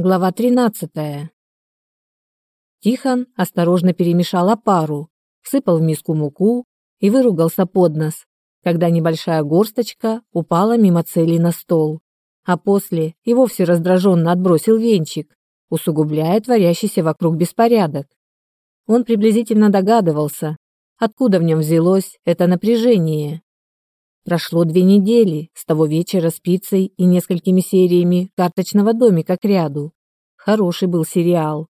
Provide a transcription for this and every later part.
Глава 13. Тихон осторожно перемешал опару, всыпал в миску муку и выругался под нос, когда небольшая горсточка упала мимо цели на стол, а после и вовсе раздраженно отбросил венчик, усугубляя творящийся вокруг беспорядок. Он приблизительно догадывался, откуда в нем взялось это напряжение. Прошло две недели с того вечера с пиццей и несколькими сериями карточного домика к ряду. Хороший был сериал.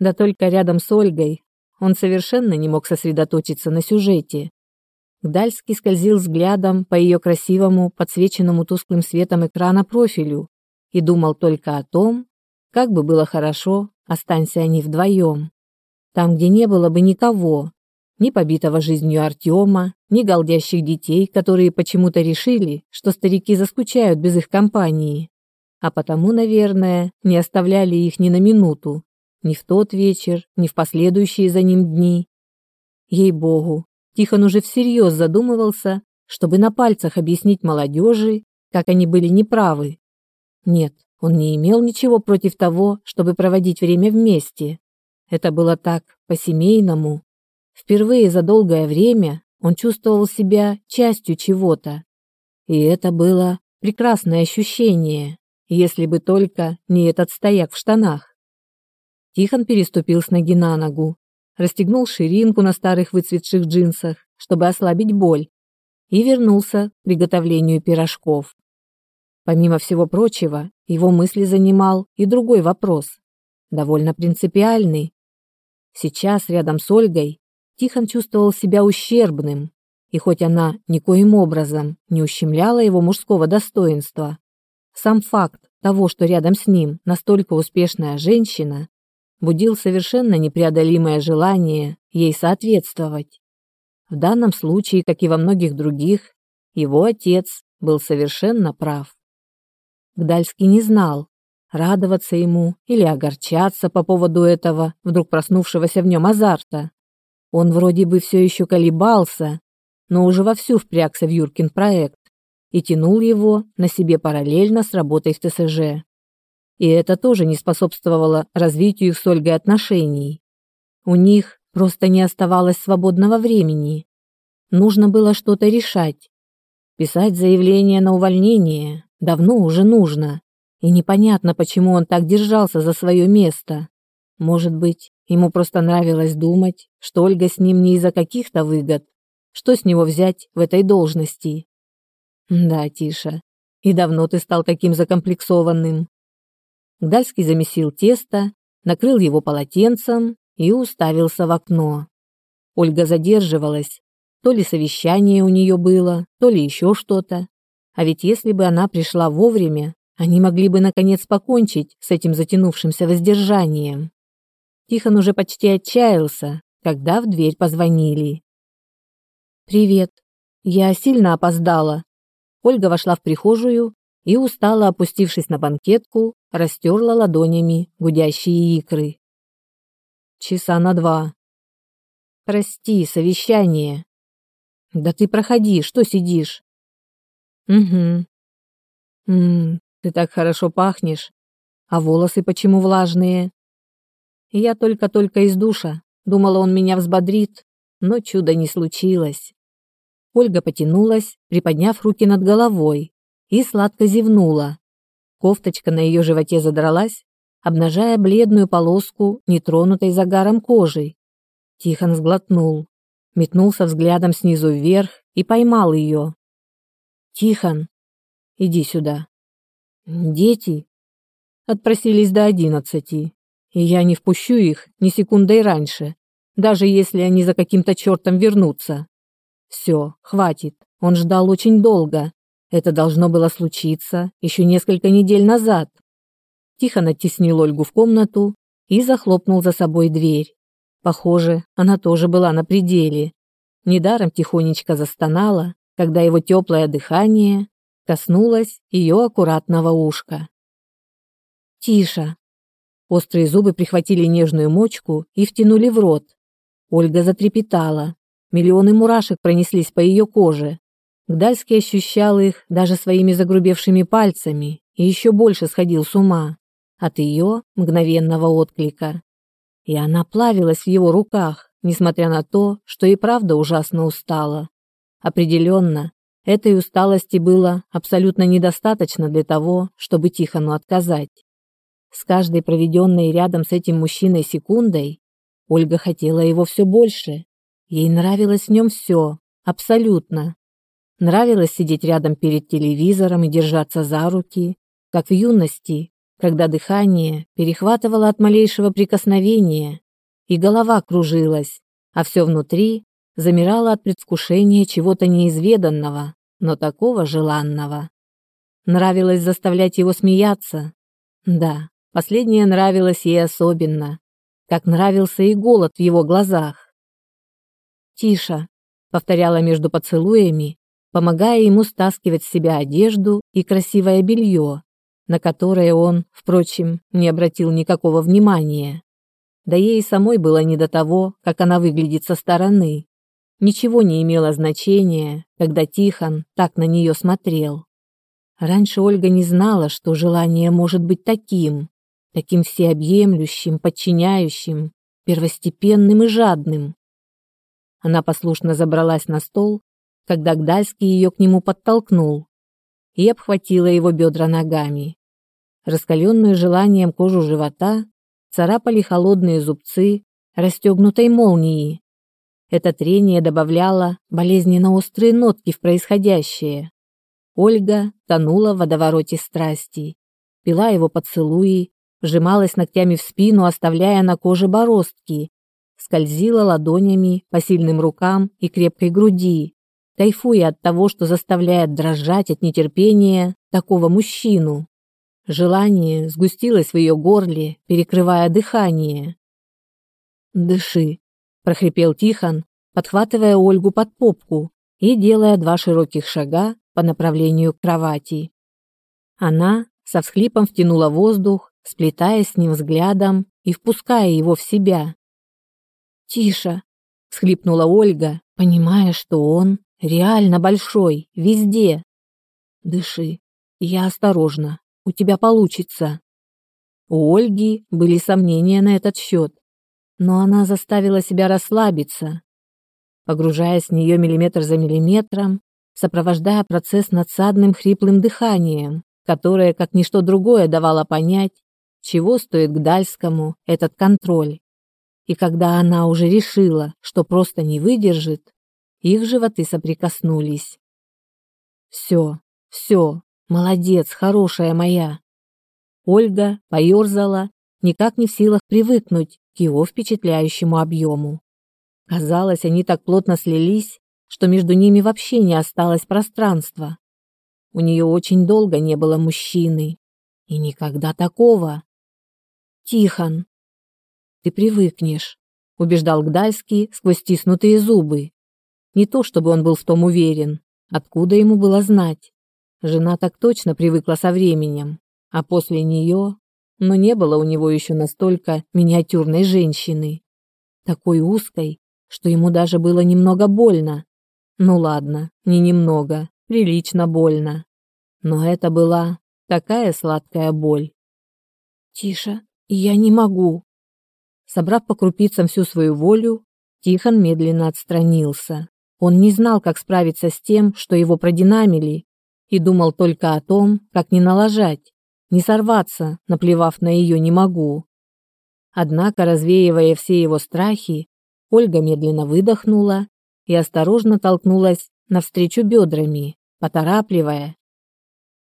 Да только рядом с Ольгой он совершенно не мог сосредоточиться на сюжете. Гдальский скользил взглядом по ее красивому, подсвеченному тусклым светом экрана профилю и думал только о том, как бы было хорошо, останься они вдвоем. Там, где не было бы никого, ни побитого жизнью Артема, ни голдящих детей, которые почему-то решили, что старики заскучают без их компании, а потому, наверное, не оставляли их ни на минуту, ни в тот вечер, ни в последующие за ним дни. Ей-богу, Тихон уже всерьез задумывался, чтобы на пальцах объяснить молодежи, как они были неправы. Нет, он не имел ничего против того, чтобы проводить время вместе. Это было так, по-семейному, Впервые за долгое время он чувствовал себя частью чего-то. И это было прекрасное ощущение, если бы только не этот стояк в штанах. Тихон переступил с ноги на ногу, расстегнул ширинку на старых выцветших джинсах, чтобы ослабить боль, и вернулся к приготовлению пирожков. Помимо всего прочего, его мысли занимал и другой вопрос, довольно принципиальный. Сейчас рядом с Ольгой Тихон чувствовал себя ущербным, и хоть она никоим образом не ущемляла его мужского достоинства, сам факт того, что рядом с ним настолько успешная женщина, будил совершенно непреодолимое желание ей соответствовать. В данном случае, как и во многих других, его отец был совершенно прав. Гдальский не знал, радоваться ему или огорчаться по поводу этого вдруг проснувшегося в нем азарта. Он вроде бы все еще колебался, но уже вовсю впрягся в Юркин проект и тянул его на себе параллельно с работой в ТСЖ. И это тоже не способствовало развитию их с Ольгой отношений. У них просто не оставалось свободного времени. Нужно было что-то решать. Писать заявление на увольнение давно уже нужно, и непонятно, почему он так держался за свое место. Может быть, Ему просто нравилось думать, что Ольга с ним не из-за каких-то выгод. Что с него взять в этой должности? Да, Тиша, и давно ты стал таким закомплексованным. Гдальский замесил тесто, накрыл его полотенцем и уставился в окно. Ольга задерживалась. То ли совещание у нее было, то ли еще что-то. А ведь если бы она пришла вовремя, они могли бы наконец покончить с этим затянувшимся воздержанием. Тихон уже почти отчаялся, когда в дверь позвонили. «Привет. Я сильно опоздала». Ольга вошла в прихожую и, устало опустившись на банкетку, растерла ладонями гудящие икры. «Часа на два». «Прости, совещание». «Да ты проходи, что сидишь?» «Угу». «Ммм, ты так хорошо пахнешь. А волосы почему влажные?» Я только-только из душа, думала, он меня взбодрит, но чуда не случилось. Ольга потянулась, приподняв руки над головой, и сладко зевнула. Кофточка на ее животе задралась, обнажая бледную полоску, нетронутой загаром кожи. Тихон сглотнул, метнулся взглядом снизу вверх и поймал ее. «Тихон, иди сюда». «Дети?» Отпросились до одиннадцати и я не впущу их ни секундой раньше, даже если они за каким-то чертом вернутся. Все, хватит, он ждал очень долго. Это должно было случиться еще несколько недель назад. Тихо натеснил Ольгу в комнату и захлопнул за собой дверь. Похоже, она тоже была на пределе. Недаром тихонечко застонала, когда его теплое дыхание коснулось ее аккуратного ушка. «Тише, Острые зубы прихватили нежную мочку и втянули в рот. Ольга затрепетала. Миллионы мурашек пронеслись по ее коже. Гдальский ощущал их даже своими загрубевшими пальцами и еще больше сходил с ума. от ее мгновенного отклика. И она плавилась в его руках, несмотря на то, что и правда ужасно устала. Определенно, этой усталости было абсолютно недостаточно для того, чтобы Тихону отказать. С каждой проведенной рядом с этим мужчиной секундой Ольга хотела его все больше. Ей нравилось в нем все, абсолютно. Нравилось сидеть рядом перед телевизором и держаться за руки, как в юности, когда дыхание перехватывало от малейшего прикосновения, и голова кружилась, а все внутри замирало от предвкушения чего-то неизведанного, но такого желанного. Нравилось заставлять его смеяться. Да, последнее нравилось ей особенно, как нравился и голод в его глазах. «Тише», — повторяла между поцелуями, помогая ему стаскивать с себя одежду и красивое белье, на которое он, впрочем, не обратил никакого внимания. Да ей самой было не до того, как она выглядит со стороны. Ничего не имело значения, когда Тихон так на нее смотрел. Раньше Ольга не знала, что желание может быть таким, таким всеобъемлющим, подчиняющим, первостепенным и жадным. Она послушно забралась на стол, когда Гдальский ее к нему подтолкнул и обхватила его бедра ногами. Раскаленную желанием кожу живота царапали холодные зубцы расстегнутой молнии. Это трение добавляло болезненно острые нотки в происходящее. Ольга тонула в водовороте страсти, пила его поцелуи, вжималась ногтями в спину, оставляя на коже бороздки, скользила ладонями по сильным рукам и крепкой груди, кайфуя от того, что заставляет дрожать от нетерпения такого мужчину. Желание сгустилось в ее горле, перекрывая дыхание. «Дыши», – прохрипел Тихон, подхватывая Ольгу под попку и делая два широких шага по направлению к кровати. Она со всхлипом втянула воздух, сплетаясь с ним взглядом и впуская его в себя. «Тише!» – всхлипнула Ольга, понимая, что он Реально большой, везде. Дыши. Я осторожно. У тебя получится. У Ольги были сомнения на этот счет, но она заставила себя расслабиться, погружаясь в нее миллиметр за миллиметром, сопровождая процесс надсадным хриплым дыханием, которое, как ничто другое, давало понять, чего стоит Гдальскому этот контроль. И когда она уже решила, что просто не выдержит, их животы соприкоснулись. «Все, все, молодец, хорошая моя!» Ольга поерзала, никак не в силах привыкнуть к его впечатляющему объему. Казалось, они так плотно слились, что между ними вообще не осталось пространства. У нее очень долго не было мужчины. И никогда такого. «Тихон!» «Ты привыкнешь», — убеждал Гдальский сквозь стиснутые зубы. Не то чтобы он был в том уверен. Откуда ему было знать? Жена так точно привыкла со временем, а после нее... Но не было у него еще настолько миниатюрной женщины. Такой узкой, что ему даже было немного больно. Ну ладно, не немного, прилично больно. Но это была такая сладкая боль. «Тише, я не могу». Собрав по крупицам всю свою волю, Тихон медленно отстранился. Он не знал, как справиться с тем, что его продинамили, и думал только о том, как не налажать, не сорваться, наплевав на ее «не могу». Однако, развеивая все его страхи, Ольга медленно выдохнула и осторожно толкнулась навстречу бедрами, поторапливая.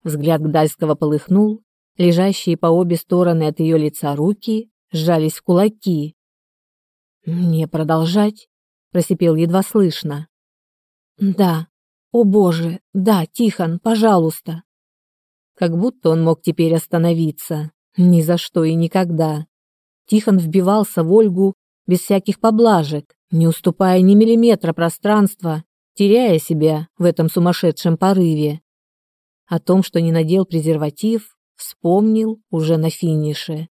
Взгляд Гдальского полыхнул, лежащие по обе стороны от ее лица руки сжались в кулаки. «Мне продолжать?» – просипел едва слышно. Да. О боже, да, Тихон, пожалуйста. Как будто он мог теперь остановиться. Ни за что и никогда. Тихон вбивался в Ольгу без всяких поблажек, не уступая ни миллиметра пространства, теряя себя в этом сумасшедшем порыве. О том, что не надел презерватив, вспомнил уже на финише.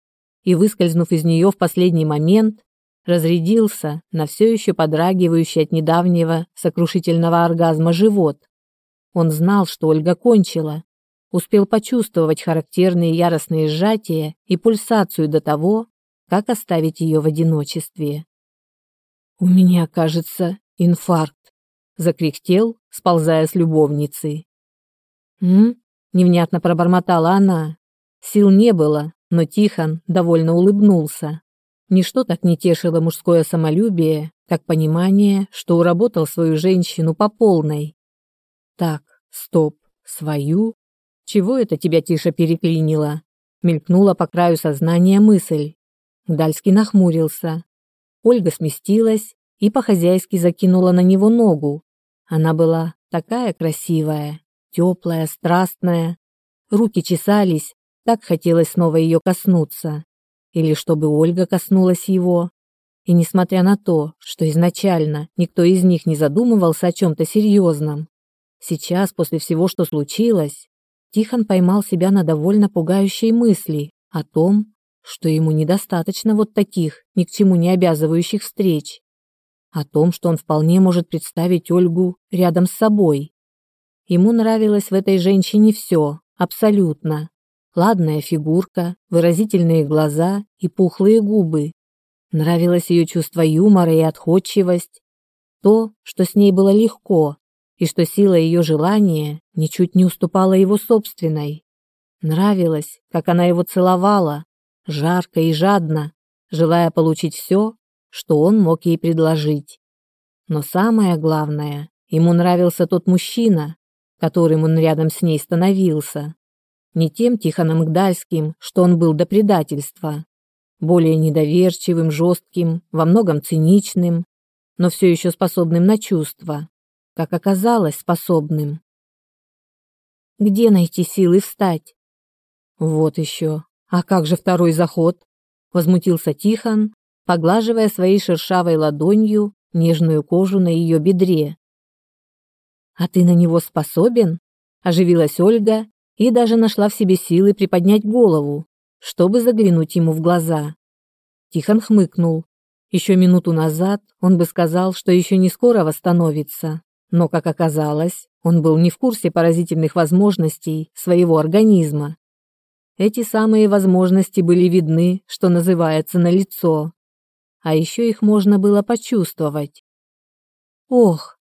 И, выскользнув из нее в последний момент, разрядился на все еще подрагивающий от недавнего сокрушительного оргазма живот. Он знал, что Ольга кончила. успел почувствовать характерные яростные сжатия и пульсацию до того, как оставить ее в одиночестве. «У меня, кажется, инфаркт», — закряхтел, сползая с любовницей. «М?» — невнятно пробормотала она. Сил не было, но Тихон довольно улыбнулся. Ничто так не тешило мужское самолюбие, как понимание, что уработал свою женщину по полной. Так, стоп, свою? Чего это тебя тише переклинило? Мелькнула по краю сознания мысль. Гдальский нахмурился. Ольга сместилась и по-хозяйски закинула на него ногу. Она была такая красивая, теплая, страстная. Руки чесались, так хотелось снова ее коснуться или чтобы Ольга коснулась его. И несмотря на то, что изначально никто из них не задумывался о чем-то серьезном, сейчас, после всего, что случилось, Тихон поймал себя на довольно пугающей мысли о том, что ему недостаточно вот таких, ни к чему не обязывающих встреч, о том, что он вполне может представить Ольгу рядом с собой. Ему нравилось в этой женщине все, абсолютно. Ладная фигурка, выразительные глаза и пухлые губы. Нравилось ее чувство юмора и отходчивость. То, что с ней было легко, и что сила ее желания ничуть не уступала его собственной. Нравилось, как она его целовала, жарко и жадно, желая получить все, что он мог ей предложить. Но самое главное, ему нравился тот мужчина, которым он рядом с ней становился не тем Тихоном Гдальским, что он был до предательства, более недоверчивым, жестким, во многом циничным, но все еще способным на чувства, как оказалось способным. Где найти силы встать? Вот еще. А как же второй заход? Возмутился Тихон, поглаживая своей шершавой ладонью нежную кожу на ее бедре. А ты на него способен? Оживилась Ольга и даже нашла в себе силы приподнять голову, чтобы заглянуть ему в глаза. Тихон хмыкнул. Еще минуту назад он бы сказал, что еще не скоро восстановится, но, как оказалось, он был не в курсе поразительных возможностей своего организма. Эти самые возможности были видны, что называется, на лицо, а еще их можно было почувствовать. Ох,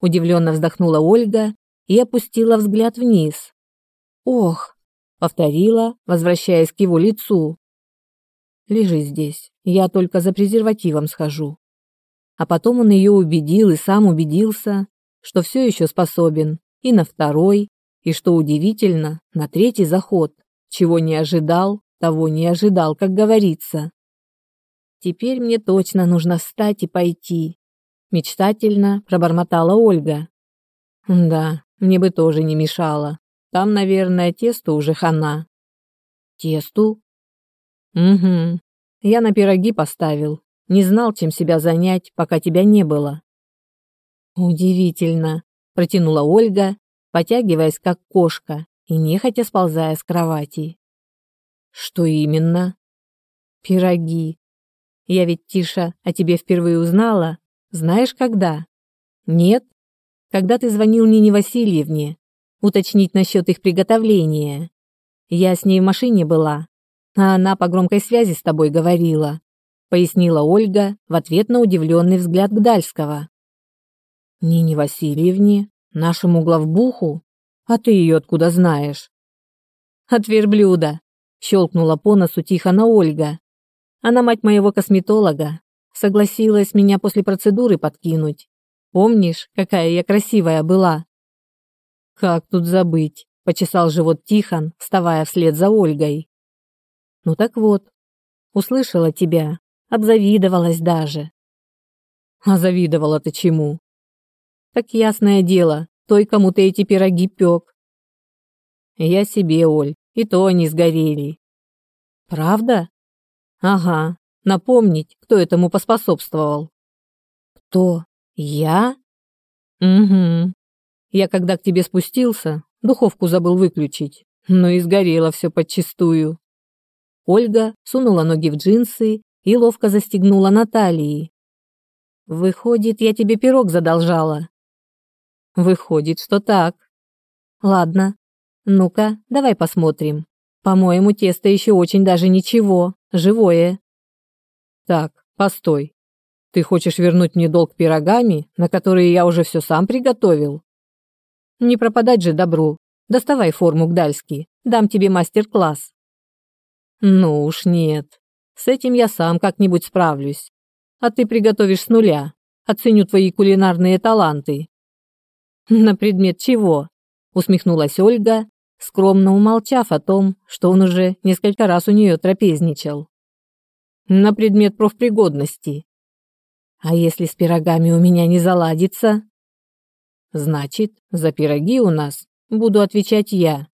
удивленно вздохнула Ольга и опустила взгляд вниз, «Ох!» — повторила, возвращаясь к его лицу. «Лежи здесь, я только за презервативом схожу». А потом он ее убедил и сам убедился, что все еще способен и на второй, и, что удивительно, на третий заход. Чего не ожидал, того не ожидал, как говорится. «Теперь мне точно нужно встать и пойти», — мечтательно пробормотала Ольга. «Да, мне бы тоже не мешало», там, наверное, тесто уже хана. Тесту? Угу. Я на пироги поставил. Не знал, чем себя занять, пока тебя не было. Удивительно, протянула Ольга, потягиваясь как кошка и нехотя сползая с кровати. Что именно? Пироги. Я ведь, Тиша, о тебе впервые узнала. Знаешь, когда? Нет? Когда ты звонил Нине Васильевне, уточнить насчет их приготовления. Я с ней в машине была, а она по громкой связи с тобой говорила, пояснила Ольга в ответ на удивленный взгляд Гдальского. Нине Васильевне, нашему главбуху? А ты ее откуда знаешь? От верблюда, щелкнула по носу тихо на Ольга. Она мать моего косметолога, согласилась меня после процедуры подкинуть. Помнишь, какая я красивая была? Как тут забыть? Почесал живот Тихон, вставая вслед за Ольгой. Ну так вот, услышала тебя, обзавидовалась даже. А завидовала-то чему? Так ясное дело, той, кому ты эти пироги пек. Я себе, Оль, и то они сгорели. Правда? Ага, напомнить, кто этому поспособствовал. Кто? Я? Угу. Я когда к тебе спустился, духовку забыл выключить, но и сгорело все подчистую. Ольга сунула ноги в джинсы и ловко застегнула на талии. Выходит, я тебе пирог задолжала. Выходит, что так. Ладно. Ну-ка, давай посмотрим. По-моему, тесто еще очень даже ничего, живое. Так, постой. Ты хочешь вернуть мне долг пирогами, на которые я уже все сам приготовил? Не пропадать же добру. Доставай форму Гдальски, дам тебе мастер-класс. Ну уж нет. С этим я сам как-нибудь справлюсь. А ты приготовишь с нуля. Оценю твои кулинарные таланты. На предмет чего? Усмехнулась Ольга, скромно умолчав о том, что он уже несколько раз у нее трапезничал. На предмет профпригодности. А если с пирогами у меня не заладится? Значит, за пироги у нас буду отвечать я.